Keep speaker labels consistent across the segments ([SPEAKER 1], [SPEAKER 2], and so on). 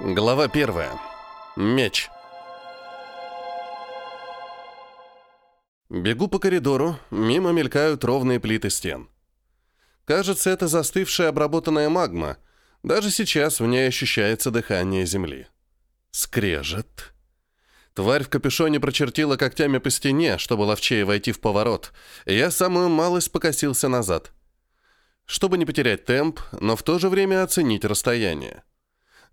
[SPEAKER 1] Глава первая. Меч. Бегу по коридору, мимо мелькают ровные плиты стен. Кажется, это застывшая обработанная магма. Даже сейчас в ней ощущается дыхание земли. Скрежет. Тварь в капюшоне прочертила когтями по стене, чтобы ловчее войти в поворот. Я самую малость покосился назад. Чтобы не потерять темп, но в то же время оценить расстояние.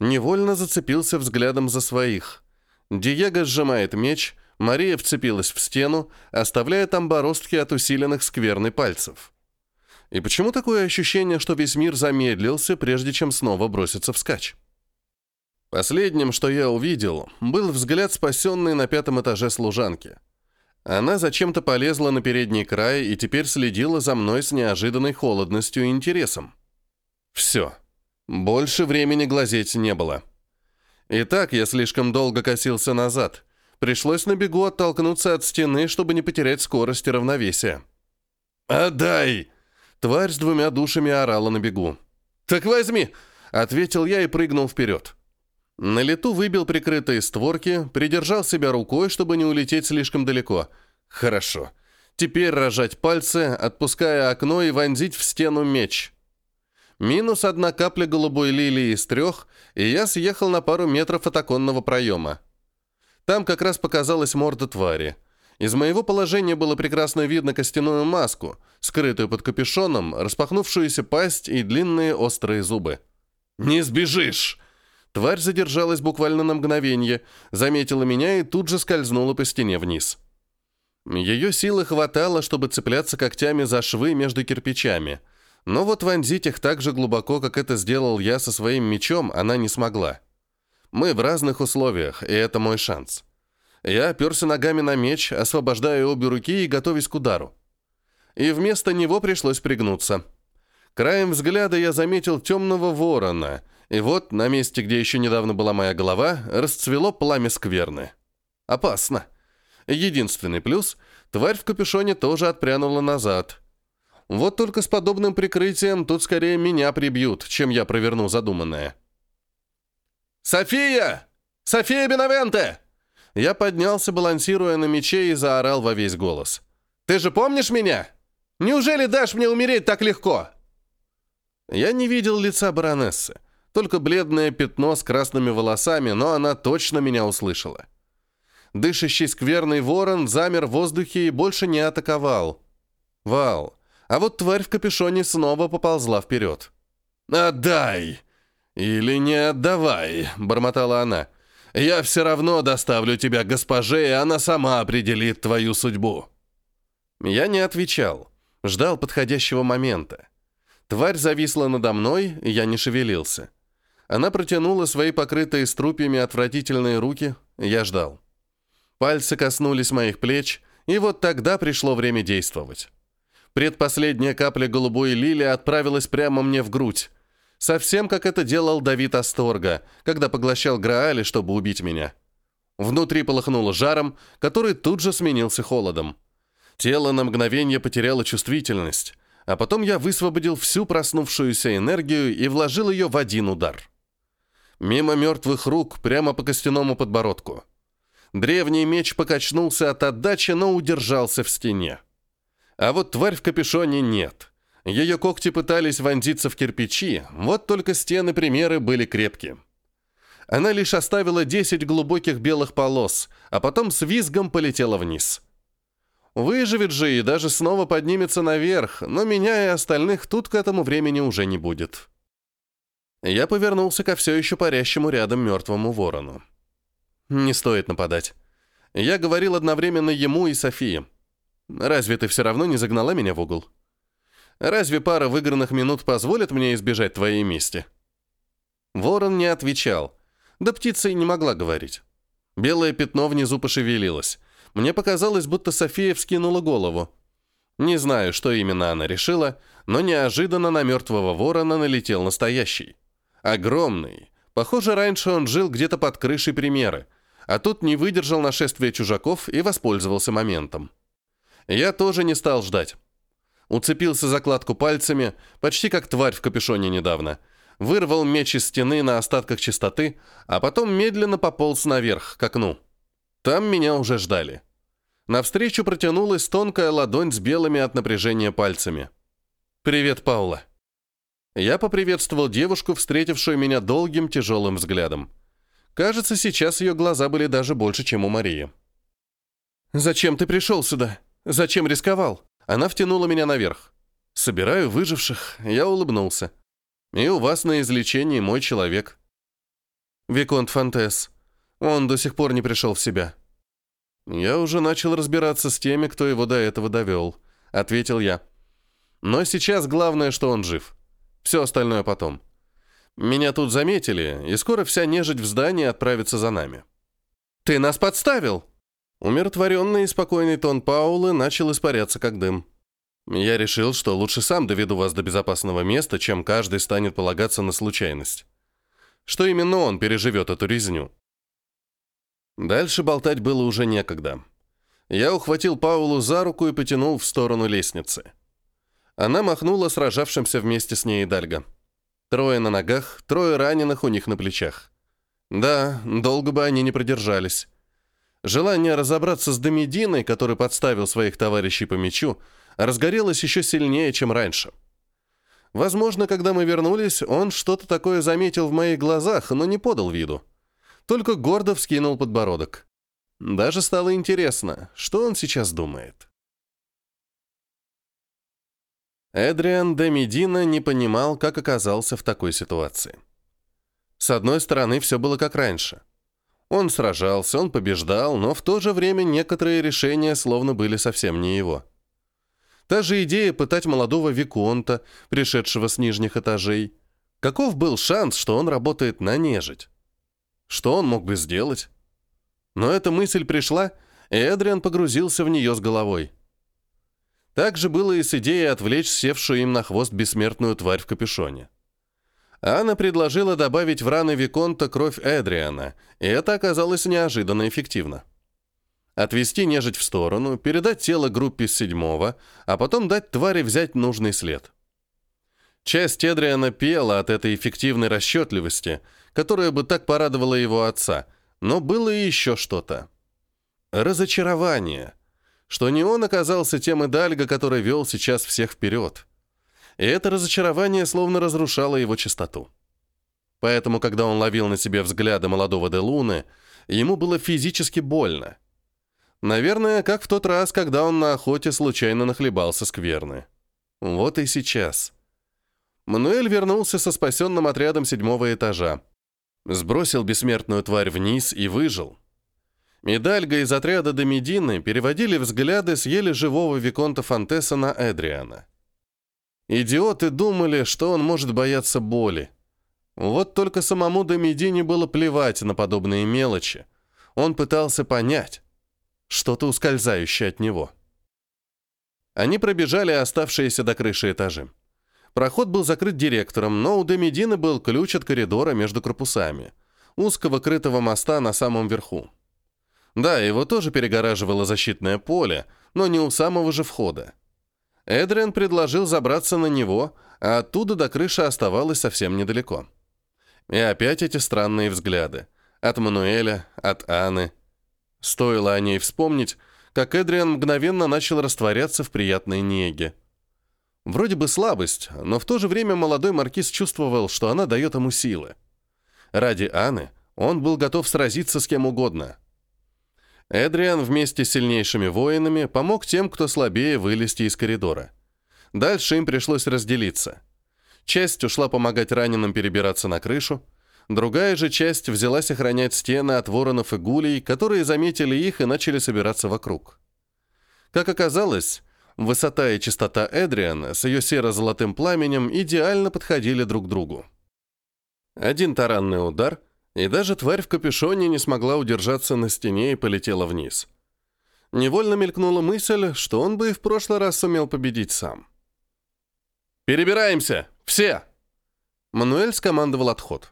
[SPEAKER 1] Невольно зацепился взглядом за своих. Диего сжимает меч, Мария вцепилась в стену, оставляя там бороздки от усиленных скверны пальцев. И почему такое ощущение, что весь мир замедлился, прежде чем снова броситься вскачь? Последним, что я увидел, был взгляд спасенной на пятом этаже служанки. Она зачем-то полезла на передний край и теперь следила за мной с неожиданной холодностью и интересом. Все. Больше времени глазеть не было. Итак, я слишком долго косился назад. Пришлось на бегу оттолкнуться от стены, чтобы не потерять скорость и равновесие. «Отдай!» Тварь с двумя душами орала на бегу. «Так возьми!» — ответил я и прыгнул вперед. На лету выбил прикрытые створки, придержал себя рукой, чтобы не улететь слишком далеко. «Хорошо. Теперь рожать пальцы, отпуская окно и вонзить в стену меч». Минус одна капля голубой лилии из трех, и я съехал на пару метров от оконного проема. Там как раз показалась морда твари. Из моего положения было прекрасно видно костяную маску, скрытую под капюшоном, распахнувшуюся пасть и длинные острые зубы. «Не сбежишь!» Тварь задержалась буквально на мгновение, заметила меня и тут же скользнула по стене вниз. Ее силы хватало, чтобы цепляться когтями за швы между кирпичами – но вот вонзить их так же глубоко, как это сделал я со своим мечом, она не смогла. Мы в разных условиях, и это мой шанс. Я оперся ногами на меч, освобождая обе руки и готовясь к удару. И вместо него пришлось пригнуться. Краем взгляда я заметил темного ворона, и вот на месте, где еще недавно была моя голова, расцвело пламя скверны. Опасно. Единственный плюс — тварь в капюшоне тоже отпрянула назад — вот только с подобным прикрытием тут скорее меня прибьют, чем я проверну задуманное. «София! София Бенавенте!» Я поднялся, балансируя на мече, и заорал во весь голос. «Ты же помнишь меня? Неужели дашь мне умереть так легко?» Я не видел лица баронессы, только бледное пятно с красными волосами, но она точно меня услышала. Дышащий скверный ворон замер в воздухе и больше не атаковал. «Вал, а вот тварь в капюшоне снова поползла вперед. «Отдай!» «Или не отдавай», — бормотала она. «Я все равно доставлю тебя госпоже, и она сама определит твою судьбу». Я не отвечал, ждал подходящего момента. Тварь зависла надо мной, я не шевелился. Она протянула свои покрытые струпьями отвратительные руки, я ждал. Пальцы коснулись моих плеч, и вот тогда пришло время действовать. Предпоследняя капля голубой лилии отправилась прямо мне в грудь. Совсем как это делал Давид Асторга, когда поглощал Граали, чтобы убить меня. Внутри полыхнуло жаром, который тут же сменился холодом. Тело на мгновение потеряло чувствительность, а потом я высвободил всю проснувшуюся энергию и вложил ее в один удар. Мимо мертвых рук, прямо по костяному подбородку. Древний меч покачнулся от отдачи, но удержался в стене. А вот тварь в капюшоне нет. Ее когти пытались вонзиться в кирпичи, вот только стены примеры были крепкие. Она лишь оставила 10 глубоких белых полос, а потом с визгом полетела вниз. Выживет же и даже снова поднимется наверх, но меня и остальных тут к этому времени уже не будет. Я повернулся ко все еще парящему рядом мертвому ворону. Не стоит нападать. Я говорил одновременно ему и Софии. Разве ты все равно не загнала меня в угол? Разве пара выигранных минут позволит мне избежать твоей мести?» Ворон не отвечал. Да птица и не могла говорить. Белое пятно внизу пошевелилось. Мне показалось, будто София вскинула голову. Не знаю, что именно она решила, но неожиданно на мертвого ворона налетел настоящий. Огромный. Похоже, раньше он жил где-то под крышей примеры, а тут не выдержал нашествия чужаков и воспользовался моментом. Я тоже не стал ждать. Уцепился за кладку пальцами, почти как тварь в капюшоне недавно. вырвал меч из стены на остатках чистоты, а потом медленно пополз наверх, к окну. Там меня уже ждали. Навстречу протянулась тонкая ладонь с белыми от напряжения пальцами. «Привет, Паула». Я поприветствовал девушку, встретившую меня долгим тяжелым взглядом. Кажется, сейчас ее глаза были даже больше, чем у Марии. «Зачем ты пришел сюда? Зачем рисковал?» Она втянула меня наверх. «Собираю выживших». Я улыбнулся. «И у вас на излечении мой человек». «Виконт Фантес. Он до сих пор не пришел в себя». «Я уже начал разбираться с теми, кто его до этого довел», — ответил я. «Но сейчас главное, что он жив. Все остальное потом. Меня тут заметили, и скоро вся нежить в здании отправится за нами». «Ты нас подставил!» Умиротворенный и спокойный тон Паулы начал испаряться как дым. Я решил, что лучше сам доведу вас до безопасного места, чем каждый станет полагаться на случайность. Что именно он переживет эту резню. Дальше болтать было уже некогда. Я ухватил Паулу за руку и потянул в сторону лестницы. Она махнула сражавшимся вместе с ней Дальга. Трое на ногах, трое раненых у них на плечах. Да, долго бы они не продержались. Желание разобраться с Домединой, который подставил своих товарищей по мечу, разгорелось еще сильнее, чем раньше. Возможно, когда мы вернулись, он что-то такое заметил в моих глазах, но не подал виду. Только гордо вскинул подбородок. Даже стало интересно, что он сейчас думает. Эдриан де Медина не понимал, как оказался в такой ситуации. С одной стороны, все было как раньше. Он сражался, он побеждал, но в то же время некоторые решения словно были совсем не его. Та же идея пытать молодого Виконта, пришедшего с нижних этажей. Каков был шанс, что он работает на нежить? Что он мог бы сделать? Но эта мысль пришла, и Эдриан погрузился в нее с головой. Так же было и с идеей отвлечь севшую им на хвост бессмертную тварь в капюшоне. Анна предложила добавить в раны Виконта кровь Эдриана, и это оказалось неожиданно эффективно. Отвести нежить в сторону, передать тело группе седьмого, а потом дать твари взять нужный след. Часть Эдриана пела от этой эффективной расчетливости, которая бы так порадовала его отца, но было и еще что-то. Разочарование — что не он оказался тем Идальго, который вел сейчас всех вперед. И это разочарование словно разрушало его чистоту. Поэтому, когда он ловил на себе взгляды молодого Де Луны, ему было физически больно. Наверное, как в тот раз, когда он на охоте случайно нахлебался скверны. Вот и сейчас. Мануэль вернулся со спасенным отрядом седьмого этажа. Сбросил бессмертную тварь вниз и выжил. Медальга из отряда до Медины переводили взгляды с еле живого Виконта Фантеса на Эдриана. Идиоты думали, что он может бояться боли. Вот только самому до Медине было плевать на подобные мелочи. Он пытался понять что-то ускользающее от него. Они пробежали оставшиеся до крыши этажи. Проход был закрыт директором, но у Демедины был ключ от коридора между корпусами, узкого крытого моста на самом верху. Да, его тоже перегораживало защитное поле, но не у самого же входа. Эдриан предложил забраться на него, а оттуда до крыши оставалось совсем недалеко. И опять эти странные взгляды. От Мануэля, от Анны. Стоило о ней вспомнить, как Эдриан мгновенно начал растворяться в приятной неге. Вроде бы слабость, но в то же время молодой маркиз чувствовал, что она дает ему силы. Ради Анны он был готов сразиться с кем угодно. Эдриан вместе с сильнейшими воинами помог тем, кто слабее, вылезти из коридора. Дальше им пришлось разделиться. Часть ушла помогать раненым перебираться на крышу, другая же часть взялась охранять стены от воронов и гулей, которые заметили их и начали собираться вокруг. Как оказалось, высота и чистота Эдриана с ее серо-золотым пламенем идеально подходили друг другу. Один таранный удар — и даже тварь в капюшоне не смогла удержаться на стене и полетела вниз. Невольно мелькнула мысль, что он бы и в прошлый раз сумел победить сам. «Перебираемся! Все!» Мануэль скомандовал отход.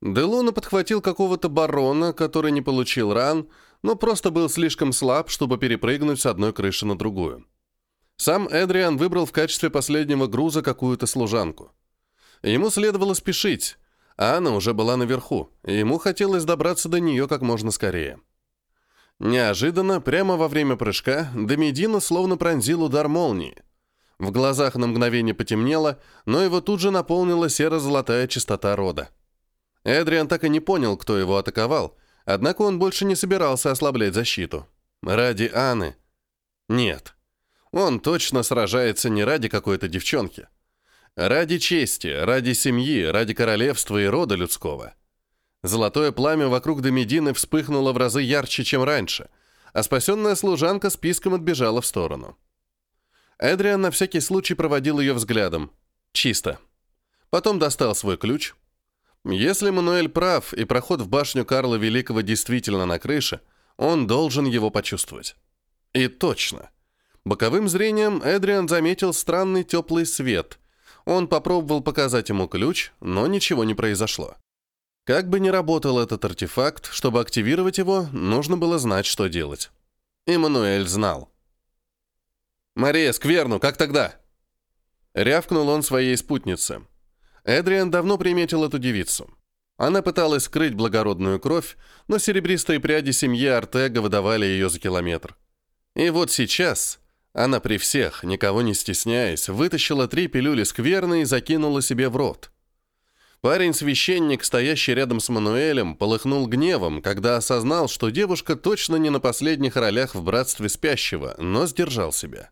[SPEAKER 1] Делуна подхватил какого-то барона, который не получил ран, но просто был слишком слаб, чтобы перепрыгнуть с одной крыши на другую. Сам Эдриан выбрал в качестве последнего груза какую-то служанку. Ему следовало спешить, Анна уже была наверху, и ему хотелось добраться до нее как можно скорее. Неожиданно, прямо во время прыжка, Домедина словно пронзил удар молнии. В глазах на мгновение потемнело, но его тут же наполнила серо-золотая чистота рода. Эдриан так и не понял, кто его атаковал, однако он больше не собирался ослаблять защиту. Ради Анны. Нет. Он точно сражается не ради какой-то девчонки. Ради чести, ради семьи, ради королевства и рода людского. Золотое пламя вокруг Домедины вспыхнуло в разы ярче, чем раньше, а спасенная служанка с писком отбежала в сторону. Эдриан на всякий случай проводил ее взглядом. Чисто. Потом достал свой ключ. Если Мануэль прав, и проход в башню Карла Великого действительно на крыше, он должен его почувствовать. И точно. Боковым зрением Эдриан заметил странный теплый свет. Он попробовал показать ему ключ, но ничего не произошло. Как бы ни работал этот артефакт, чтобы активировать его, нужно было знать, что делать. Эммануэль знал. «Мария, скверну, как тогда?» Рявкнул он своей спутнице. Эдриан давно приметил эту девицу. Она пыталась скрыть благородную кровь, но серебристые пряди семьи Артега выдавали ее за километр. И вот сейчас она при всех, никого не стесняясь, вытащила три пилюли скверны и закинула себе в рот. Парень-священник, стоящий рядом с Мануэлем, полыхнул гневом, когда осознал, что девушка точно не на последних ролях в братстве спящего, но сдержал себя.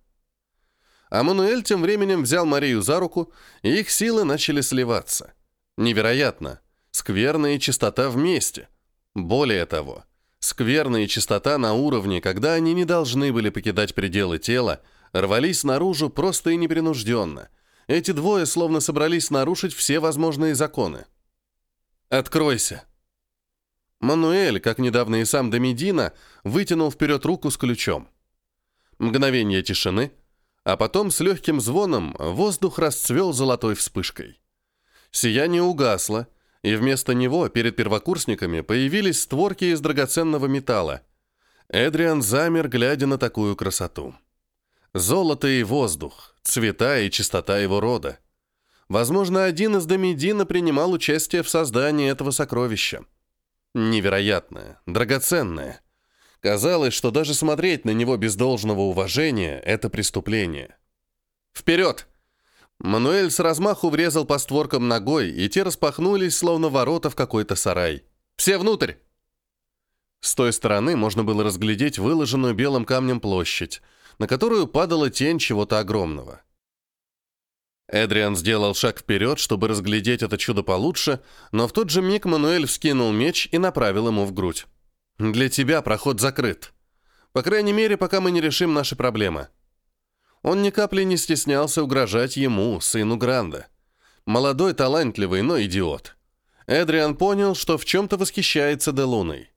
[SPEAKER 1] А Мануэль тем временем взял Марию за руку, и их силы начали сливаться. Невероятно. Скверная чистота вместе. Более того, скверная чистота на уровне, когда они не должны были покидать пределы тела, рвались наружу просто и непринужденно. Эти двое словно собрались нарушить все возможные законы. «Откройся!» Мануэль, как недавно и сам Домедина, вытянул вперед руку с ключом. Мгновение тишины — а потом с легким звоном воздух расцвел золотой вспышкой. Сияние угасло, и вместо него перед первокурсниками появились створки из драгоценного металла. Эдриан замер, глядя на такую красоту. Золото и воздух, цвета и чистота его рода. Возможно, один из Домедина принимал участие в создании этого сокровища. Невероятное, драгоценное — Казалось, что даже смотреть на него без должного уважения — это преступление. «Вперед!» Мануэль с размаху врезал по створкам ногой, и те распахнулись, словно ворота в какой-то сарай. «Все внутрь!» С той стороны можно было разглядеть выложенную белым камнем площадь, на которую падала тень чего-то огромного. Эдриан сделал шаг вперед, чтобы разглядеть это чудо получше, но в тот же миг Мануэль вскинул меч и направил ему в грудь. Для тебя проход закрыт. По крайней мере, пока мы не решим наши проблемы. Он ни капли не стеснялся угрожать ему, сыну Гранда. Молодой, талантливый, но идиот. Эдриан понял, что в чем-то восхищается Делуной.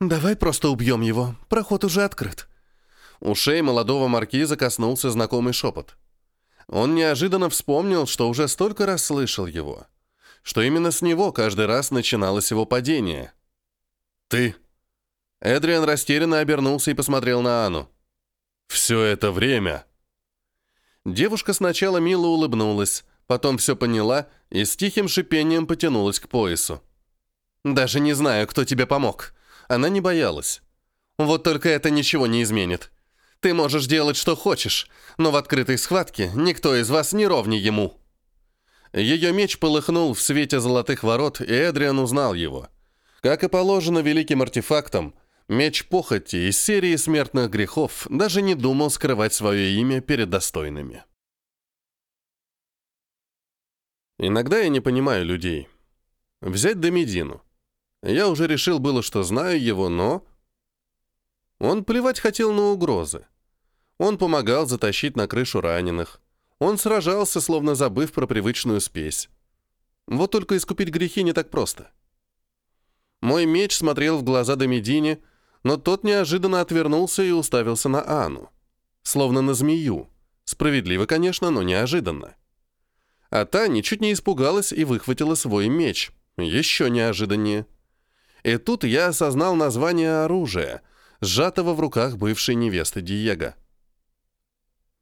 [SPEAKER 1] «Давай просто убьем его. Проход уже открыт». Ушей молодого маркиза коснулся знакомый шепот. Он неожиданно вспомнил, что уже столько раз слышал его. Что именно с него каждый раз начиналось его падение. «Ты?» Эдриан растерянно обернулся и посмотрел на Анну. «Все это время...» Девушка сначала мило улыбнулась, потом все поняла и с тихим шипением потянулась к поясу. «Даже не знаю, кто тебе помог». Она не боялась. «Вот только это ничего не изменит. Ты можешь делать, что хочешь, но в открытой схватке никто из вас не ровней ему». Ее меч полыхнул в свете золотых ворот, и Эдриан узнал его — как и положено великим артефактам, меч похоти из серии смертных грехов даже не думал скрывать свое имя перед достойными. Иногда я не понимаю людей. Взять Домедину. Я уже решил было, что знаю его, но... Он плевать хотел на угрозы. Он помогал затащить на крышу раненых. Он сражался, словно забыв про привычную спесь. Вот только искупить грехи не так просто. Мой меч смотрел в глаза Домедине, но тот неожиданно отвернулся и уставился на Анну. Словно на змею. Справедливо, конечно, но неожиданно. А та ничуть не испугалась и выхватила свой меч. Еще неожиданнее. И тут я осознал название оружия, сжатого в руках бывшей невесты Диего.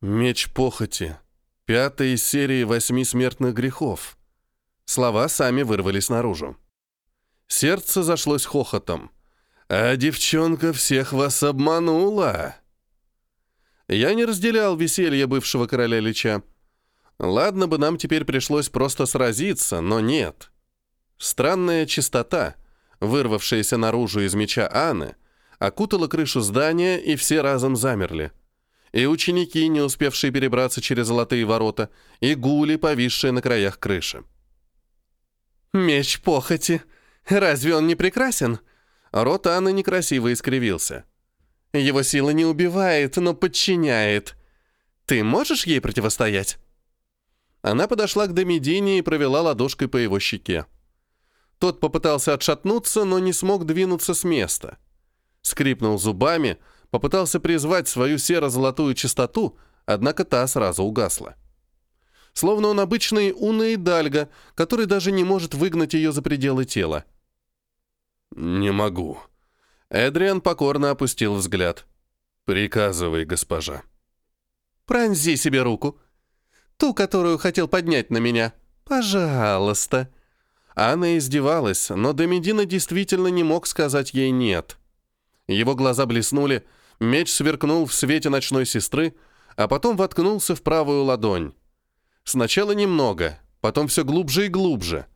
[SPEAKER 1] «Меч похоти», — пятая из серии восьми смертных грехов. Слова сами вырвались наружу. Сердце зашлось хохотом. «А девчонка всех вас обманула!» Я не разделял веселье бывшего короля Лича. Ладно бы нам теперь пришлось просто сразиться, но нет. Странная чистота, вырвавшаяся наружу из меча Анны, окутала крышу здания, и все разом замерли. И ученики, не успевшие перебраться через золотые ворота, и гули, повисшие на краях крыши. «Меч похоти! Разве он не прекрасен?» Рот Анны некрасиво искривился. «Его сила не убивает, но подчиняет. Ты можешь ей противостоять?» Она подошла к Домидине и провела ладошкой по его щеке. Тот попытался отшатнуться, но не смог двинуться с места. Скрипнул зубами, попытался призвать свою серо-золотую чистоту, однако та сразу угасла. Словно он обычный Уна и Дальга, который даже не может выгнать ее за пределы тела. «Не могу». Эдриан покорно опустил взгляд. «Приказывай, госпожа».
[SPEAKER 2] «Пронзи себе руку. Ту, которую хотел поднять на меня. Пожалуйста».
[SPEAKER 1] Анна издевалась, но Домедина действительно не мог сказать ей «нет». Его глаза блеснули, меч сверкнул в свете ночной сестры, а потом воткнулся в правую ладонь. Сначала немного, потом все глубже и глубже.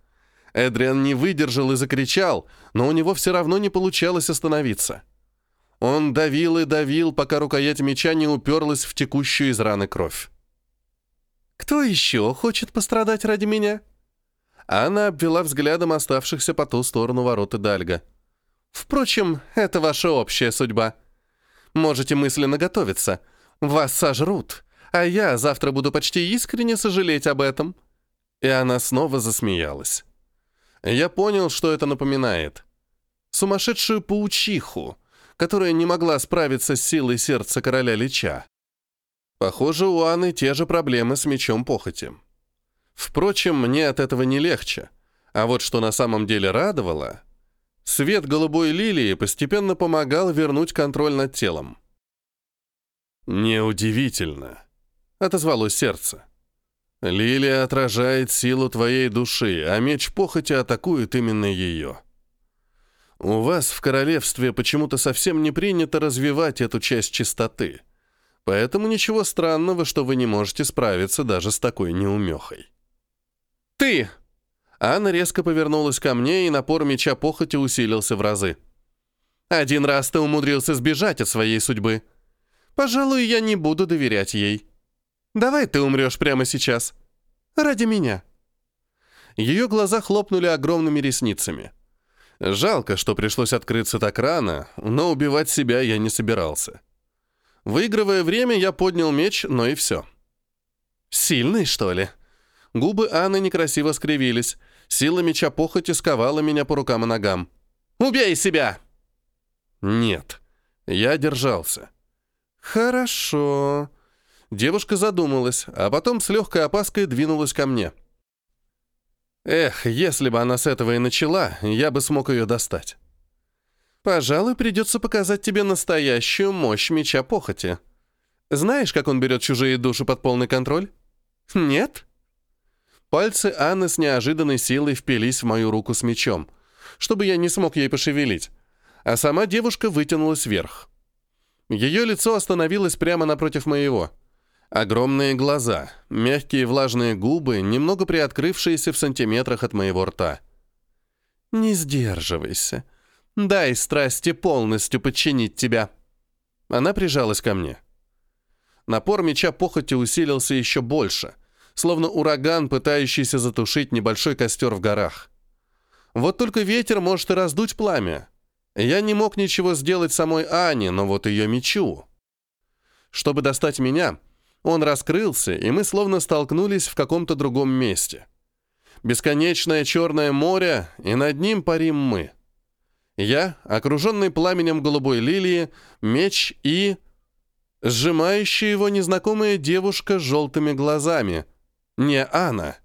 [SPEAKER 1] Эдриан не выдержал и закричал, но у него все равно не получалось остановиться. Он давил и давил, пока рукоять меча не уперлась в текущую из раны кровь.
[SPEAKER 2] «Кто еще хочет пострадать ради меня?»
[SPEAKER 1] Она обвела взглядом оставшихся по ту сторону ворота Дальга.
[SPEAKER 2] «Впрочем, это ваша общая судьба. Можете мысленно готовиться. Вас сожрут, а я завтра буду почти искренне сожалеть об этом».
[SPEAKER 1] И она снова засмеялась. Я понял, что это напоминает. Сумасшедшую паучиху, которая не могла справиться с силой сердца короля Лича. Похоже, у Анны те же проблемы с мечом похоти. Впрочем, мне от этого не легче. А вот что на самом деле радовало, свет голубой лилии постепенно помогал вернуть контроль над телом. «Неудивительно», — отозвалось сердце. «Лилия отражает силу твоей души, а меч похоти атакует именно ее. У вас в королевстве почему-то совсем не принято развивать эту часть чистоты, поэтому ничего странного, что вы не можете справиться даже с такой неумехой».
[SPEAKER 2] «Ты!»
[SPEAKER 1] Анна резко повернулась ко мне, и напор меча похоти усилился в разы.
[SPEAKER 2] «Один раз ты умудрился сбежать от своей судьбы. Пожалуй, я не буду доверять ей. Давай ты умрешь прямо сейчас. Ради меня».
[SPEAKER 1] Ее глаза хлопнули огромными ресницами. Жалко, что пришлось открыться так рано, но убивать себя я не собирался. Выигрывая время, я поднял меч, но и все.
[SPEAKER 2] «Сильный, что ли?»
[SPEAKER 1] Губы Анны некрасиво скривились. Сила меча похоти сковала меня по рукам и ногам.
[SPEAKER 2] «Убей себя!»
[SPEAKER 1] «Нет». Я держался.
[SPEAKER 2] «Хорошо».
[SPEAKER 1] Девушка задумалась, а потом с легкой опаской двинулась ко мне. Эх, если бы она с этого и начала, я бы смог ее достать.
[SPEAKER 2] «Пожалуй, придется показать тебе настоящую мощь меча похоти. Знаешь, как он берет чужие души под полный контроль? Нет?»
[SPEAKER 1] Пальцы Анны с неожиданной силой впились в мою руку с мечом, чтобы я не смог ей пошевелить, а сама девушка вытянулась вверх. Ее лицо остановилось прямо напротив моего. Огромные глаза, мягкие влажные губы, немного приоткрывшиеся в сантиметрах от моего рта.
[SPEAKER 2] «Не сдерживайся. Дай страсти полностью подчинить тебя».
[SPEAKER 1] Она прижалась ко мне. Напор меча похоти усилился еще больше — словно ураган, пытающийся затушить небольшой костер в горах. Вот только ветер может и раздуть пламя. Я не мог ничего сделать самой Ане, но вот ее мечу. Чтобы достать меня, он раскрылся, и мы словно столкнулись в каком-то другом месте. Бесконечное черное море, и над ним парим мы. Я, окруженный пламенем голубой лилии, меч и... сжимающая его незнакомая девушка с желтыми глазами — не Анна.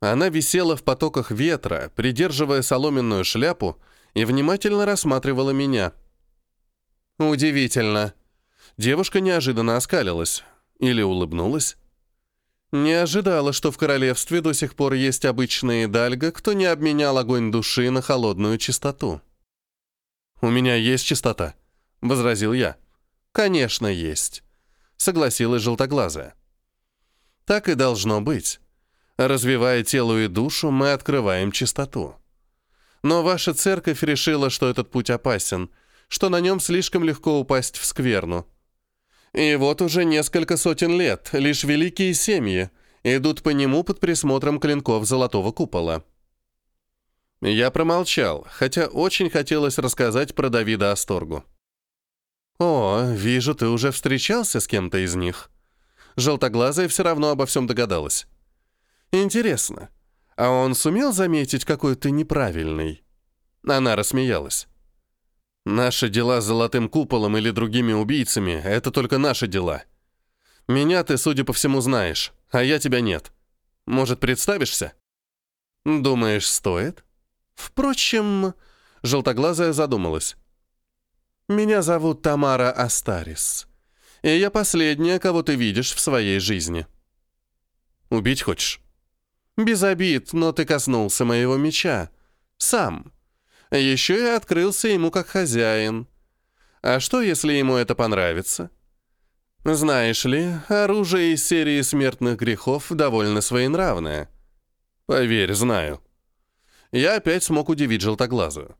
[SPEAKER 1] Она висела в потоках ветра, придерживая соломенную шляпу, и внимательно рассматривала меня. Удивительно. Девушка неожиданно оскалилась. Или улыбнулась.
[SPEAKER 2] Не ожидала, что в королевстве до сих пор есть обычные дальга, кто не обменял огонь души на холодную чистоту. «У меня есть чистота», — возразил я. «Конечно, есть», — согласилась желтоглазая. «Так и должно быть. Развивая тело и душу, мы открываем чистоту. Но ваша церковь решила, что этот путь опасен, что на нем слишком легко упасть в скверну. И вот уже несколько сотен лет лишь великие семьи идут по нему под присмотром клинков Золотого Купола. Я промолчал, хотя очень хотелось рассказать про Давида Асторгу. «О, вижу, ты уже встречался с кем-то из них». Желтоглазая все равно обо всем догадалась. «Интересно, а он сумел заметить, какой ты неправильный?» Она рассмеялась. Наши дела с Золотым Куполом или другими убийцами — это только наши дела. Меня ты, судя по всему, знаешь, а я тебя нет. Может, представишься? Думаешь, стоит? Впрочем, желтоглазая задумалась. Меня зовут Тамара Астарис, и я последняя, кого ты видишь в своей жизни. Убить хочешь? Без обид, но ты коснулся моего меча. Сам. Еще и открылся ему как хозяин. А что, если ему это понравится? Знаешь ли, оружие из серии смертных грехов довольно своенравное. Поверь, знаю. Я опять смог удивить желтоглазую.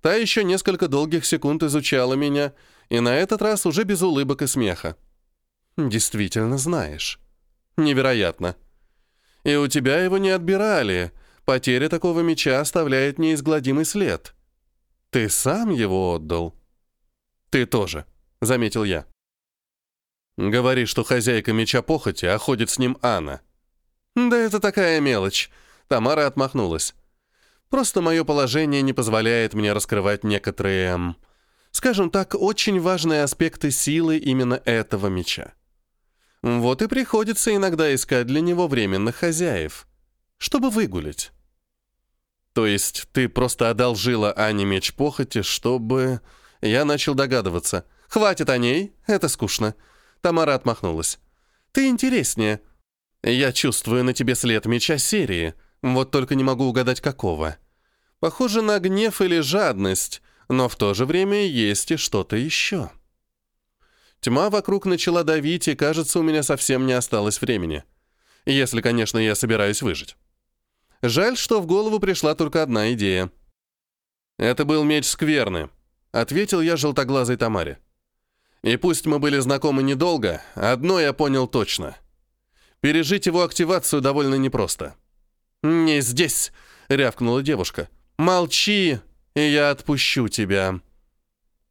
[SPEAKER 2] Та еще несколько долгих секунд изучала меня, и на этот раз уже без улыбок и смеха. Действительно знаешь. Невероятно. И у тебя его не отбирали, Потеря такого меча оставляет неизгладимый след. Ты сам его отдал. Ты тоже, заметил я. Говори, что хозяйка меча похоти, а ходит с ним Анна. Да это такая мелочь. Тамара отмахнулась. Просто мое положение не позволяет мне раскрывать некоторые, скажем так, очень важные аспекты силы именно этого меча. Вот и приходится иногда искать для него временных хозяев, чтобы выгулить. То есть ты просто одолжила Ане меч похоти, чтобы... Я начал догадываться. Хватит о ней, это скучно. Тамара отмахнулась. Ты интереснее. Я чувствую на тебе след меча серии, вот только не могу угадать какого. Похоже на гнев или жадность, но в то же время есть и что-то еще. Тьма вокруг начала давить, и, кажется, у меня совсем не осталось времени. Если, конечно, я собираюсь выжить. Жаль, что в голову пришла только одна идея. «Это был меч скверны», — ответил я желтоглазой Тамаре. «И пусть мы были знакомы недолго, одно я понял точно. Пережить его активацию довольно непросто». «Не здесь», — рявкнула девушка. «Молчи, и я отпущу тебя».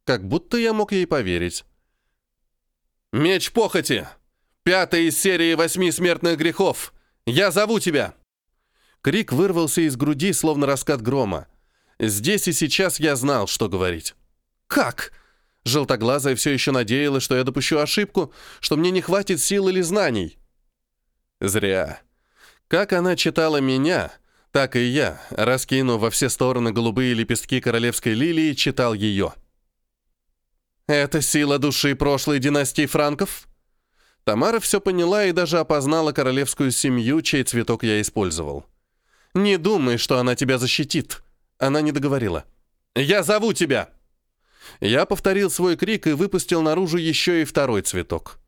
[SPEAKER 2] Как будто я мог ей поверить. «Меч похоти! Пятая из серии восьми смертных грехов! Я зову тебя!» Крик вырвался из груди, словно раскат грома. Здесь и сейчас я знал, что говорить. «Как?» Желтоглазая все еще надеялась, что я допущу ошибку, что мне не хватит сил или знаний. Зря. Как она читала меня, так и я, раскинув во все стороны голубые лепестки королевской лилии, читал ее. «Это сила души прошлой династии франков?» Тамара все поняла и даже опознала королевскую семью, чей цветок я использовал. Не думай, что она тебя защитит. Она не договорила. Я зову тебя. Я повторил свой крик и выпустил наружу еще и второй цветок.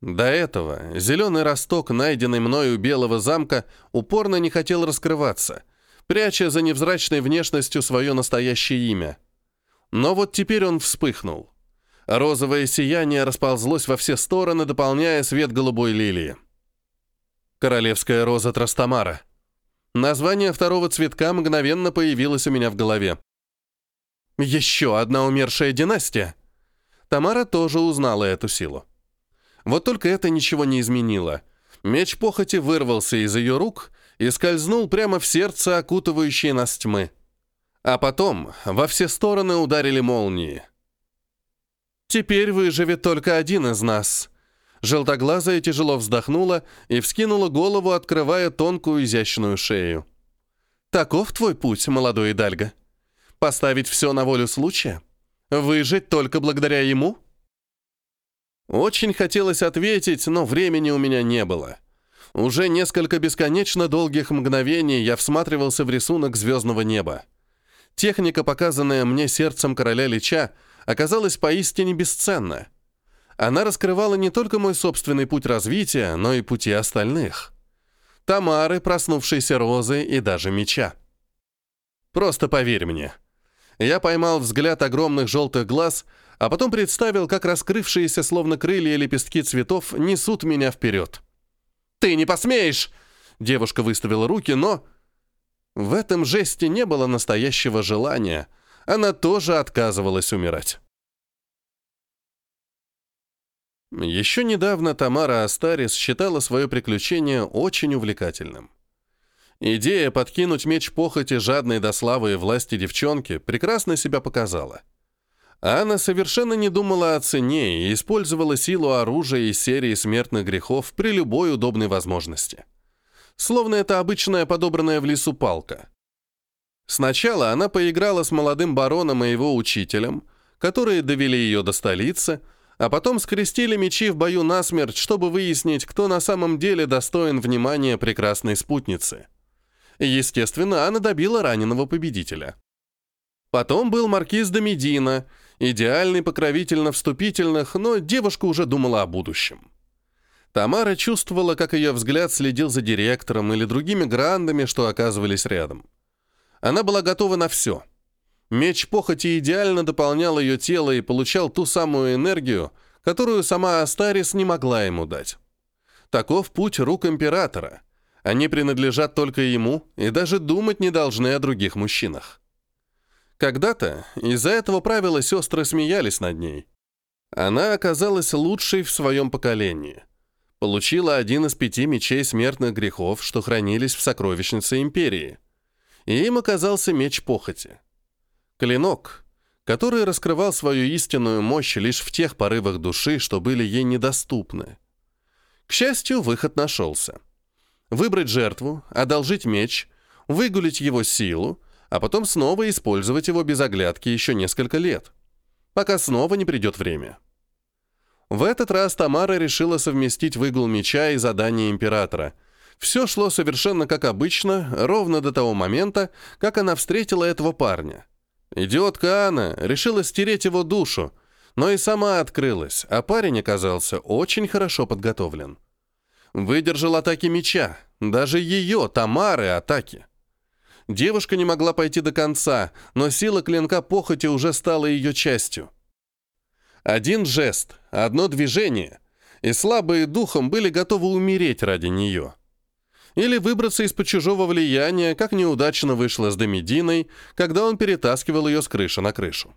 [SPEAKER 2] До этого зеленый росток, найденный мною у Белого замка, упорно не хотел раскрываться, пряча за невзрачной внешностью свое настоящее имя. Но вот теперь он вспыхнул. Розовое сияние расползлось во все стороны, дополняя свет голубой лилии. Королевская роза Трастамара — Название второго цветка мгновенно появилось у меня в голове. Еще одна умершая династия. Тамара тоже узнала эту силу. Вот только это ничего не изменило. Меч похоти вырвался из ее рук и скользнул прямо в сердце, окутывающее нас тьмы. А потом во все стороны ударили молнии. «Теперь выживет только один из нас», Желтоглазая тяжело вздохнула и вскинула голову, открывая тонкую изящную шею. «Таков твой путь, молодой Идальго? Поставить все на волю случая? Выжить только благодаря ему?» Очень хотелось ответить, но времени у меня не было.
[SPEAKER 1] Уже несколько бесконечно долгих мгновений я всматривался в рисунок звездного неба. Техника, показанная мне сердцем короля Лича, оказалась поистине бесценна. Она раскрывала не только мой собственный путь развития, но и пути остальных. Тамары, проснувшейся розы и даже меча. Просто поверь мне. Я поймал взгляд огромных желтых глаз, а потом представил, как раскрывшиеся словно крылья лепестки цветов несут меня вперед. «Ты не посмеешь!» Девушка выставила руки, но... В этом жесте не было настоящего желания. Она тоже отказывалась умирать. Еще недавно Тамара Астарис считала свое приключение очень увлекательным. Идея подкинуть меч похоти жадной до славы и власти девчонки прекрасно себя показала. Анна совершенно не думала о цене и использовала силу оружия из серии смертных грехов при любой удобной возможности. Словно это обычная подобранная в лесу палка. Сначала она поиграла с молодым бароном и его учителем, которые довели ее до столицы, а потом скрестили мечи в бою насмерть, чтобы выяснить, кто на самом деле достоин внимания прекрасной спутницы. Естественно, она добила раненого победителя. Потом был маркиз де Медина — идеальный покровитель на вступительных, но девушка уже думала о будущем. Тамара чувствовала, как ее взгляд следил за директором или другими грандами, что оказывались рядом. Она была готова на все. Меч похоти идеально дополнял ее тело и получал ту самую энергию, которую сама Астарис не могла ему дать. Таков путь рук императора. Они принадлежат только ему и даже думать не должны о других мужчинах. Когда-то из-за этого правила сестры смеялись над ней. Она оказалась лучшей в своем поколении. Получила один из пяти мечей смертных грехов, что хранились в сокровищнице империи. И им оказался меч похоти. Клинок, который раскрывал свою истинную мощь лишь в тех порывах души, что были ей недоступны. К счастью, выход нашелся. Выбрать жертву, одолжить меч, выгулить его силу — а потом снова использовать его без оглядки еще несколько лет, пока снова не придет время. В этот раз Тамара решила совместить выгул меча и задание императора. Все шло совершенно как обычно, ровно до того момента, как она встретила этого парня. Идиотка Анна решила стереть его душу, но и сама открылась, а парень оказался очень хорошо подготовлен. Выдержал атаки меча, даже ее, Тамары, атаки. Девушка не могла пойти до конца, но сила клинка похоти уже стала ее частью. Один жест, одно движение, и слабые духом были готовы умереть ради нее. Или выбраться из-под чужого влияния, как неудачно вышло с Демидиной, когда он перетаскивал ее с крыши на крышу.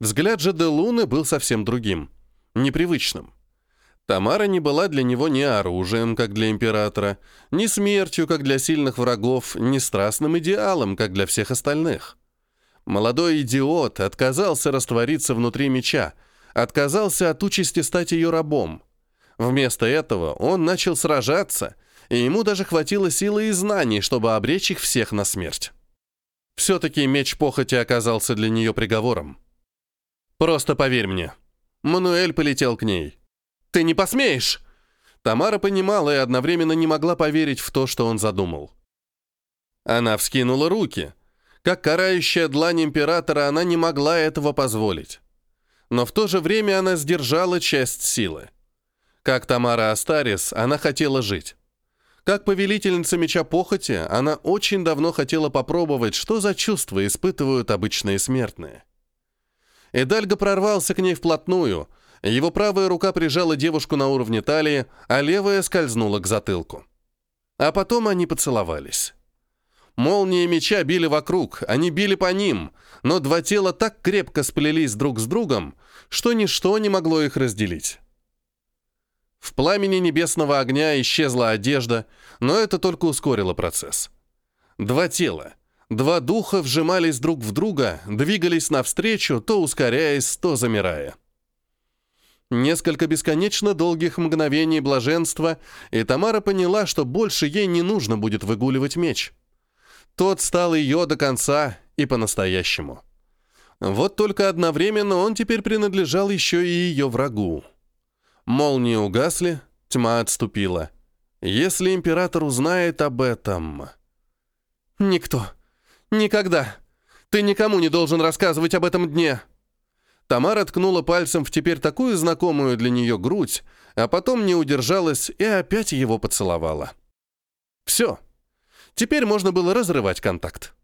[SPEAKER 1] Взгляд же Делуны был совсем другим, непривычным. Тамара не была для него ни оружием, как для императора, ни смертью, как для сильных врагов, ни страстным идеалом, как для всех остальных. Молодой идиот отказался раствориться внутри меча, отказался от участи стать ее рабом. Вместо этого он начал сражаться, и ему даже хватило силы и знаний, чтобы обречь их всех на смерть. Все-таки меч похоти оказался для нее приговором. «Просто поверь мне». Мануэль полетел к ней. «Ты не посмеешь!» Тамара понимала и одновременно не могла поверить в то, что он задумал. Она вскинула руки. Как карающая длань императора, она не могла этого позволить. Но в то же время она сдержала часть силы. Как Тамара Астарис, она хотела жить. Как повелительница меча похоти, она очень давно хотела попробовать, что за чувства испытывают обычные смертные. Эдальго прорвался к ней вплотную — его правая рука прижала девушку на уровне талии, а левая скользнула к затылку. А потом они поцеловались. Молнии меча били вокруг, они били по ним, но два тела так крепко сплелись друг с другом, что ничто не могло их разделить. В пламени небесного огня исчезла одежда, но это только ускорило процесс. Два тела, два духа вжимались друг в друга, двигались навстречу, то ускоряясь, то замирая. Несколько бесконечно долгих мгновений блаженства, и Тамара поняла, что больше ей не нужно будет выгуливать меч. Тот стал ее до конца и по-настоящему. Вот только одновременно он теперь принадлежал еще и ее врагу. Молнии угасли, тьма отступила. Если император узнает об этом...
[SPEAKER 2] Никто. Никогда. Ты никому не должен рассказывать об этом дне.
[SPEAKER 1] Тамара ткнула пальцем в теперь такую знакомую для нее грудь, а потом не удержалась и опять его поцеловала. Все. Теперь можно было разрывать контакт.